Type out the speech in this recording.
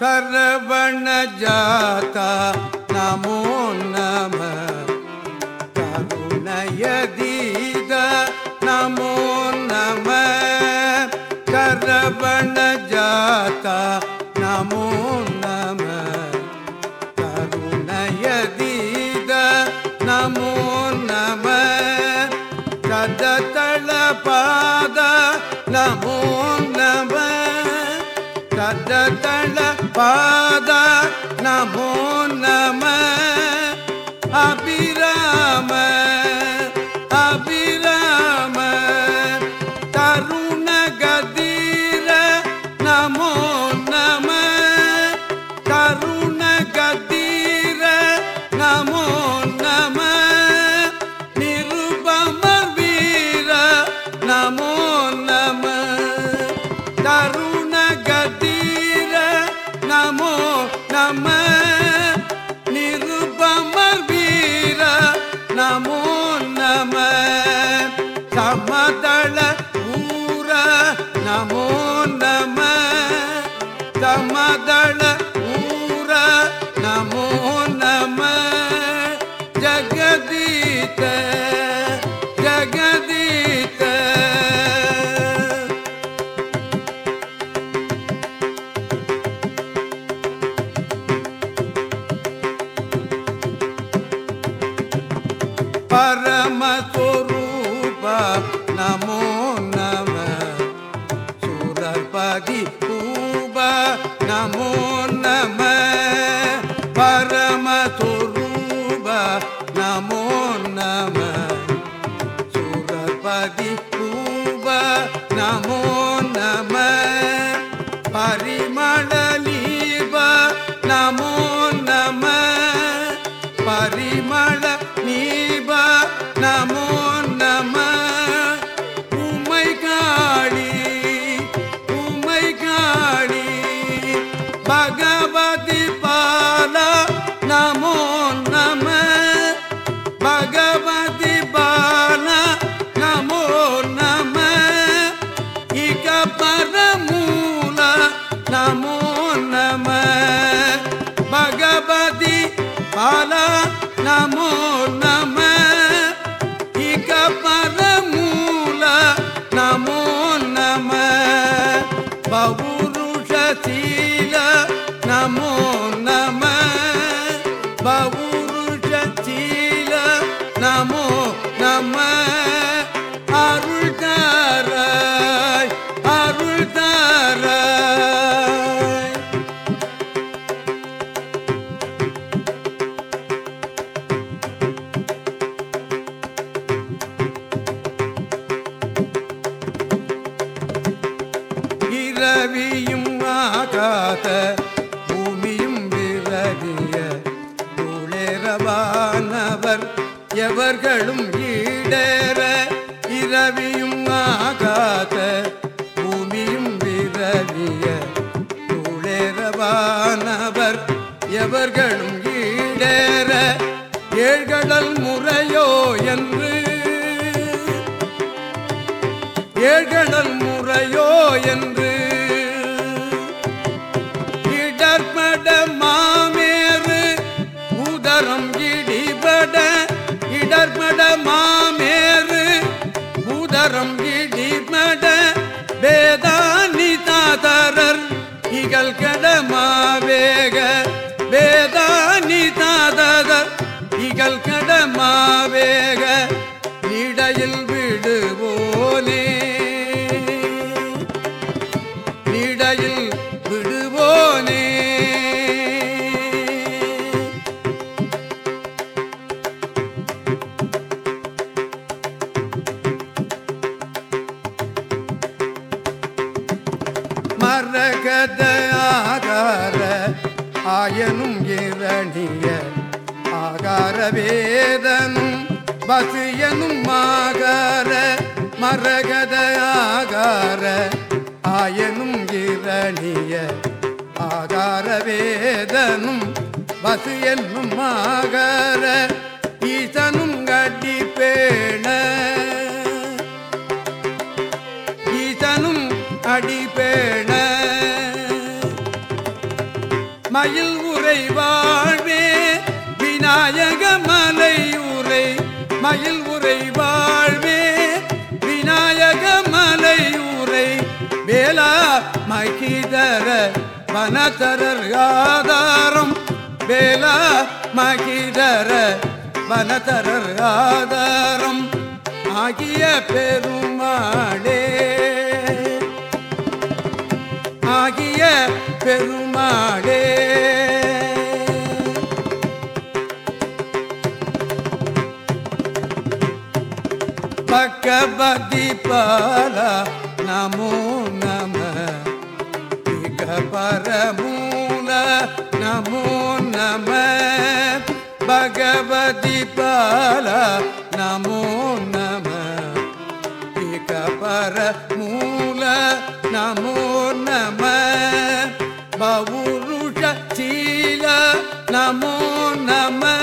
சரவண ஜாதா நமோ நம. கருணயதீத நமோ நம. சரவண ஜாதா நமோ நம. கருணயதீத நமோ நம. கததள பாத நமோ நம. கததள பாத நமோ நமோ நம நிருபமர் வீர நமோ நம சமதள ஊர நமோ நம சமதள ನಮ್ಮ ತೋ baga நமோ நம அருள் தாராய் அருள் தாராய் இரவியும் ஆகாத எவர்களும் ஈடேற இரவியும் ஆகாத பூமியும் விரவிய குளிரவானவர் எவர்களும் ஈடேற ஏழ்கடல் முறையோ என்று. ஏழ்கடல் முறையோ என்று மரகத ஆயனும் இரணிய ஆகார வேதனும் வசியனும் ஆகார மரகத ஆயனும் இரணிய ஆகார வேதனும் வசு என்னும் ஆகார மலை வாழ்வே விநாயக மலை உரை மயில் உரை வாழ்வே விநாயக மலை உரை. வேளா மகிதர வனதரர் ஆதாரம். வேளா மகிதர வனதரர் ஆதாரம். ஆகிய பெருமாளே. ஆகிய பெருமாளே. பக்கபதிபால நமோ நம. இக பரமூல நமோ நம. பகவதிபால நமோ நம. இக பரமூல நமோ நம. பவுருஷ நமோ நம.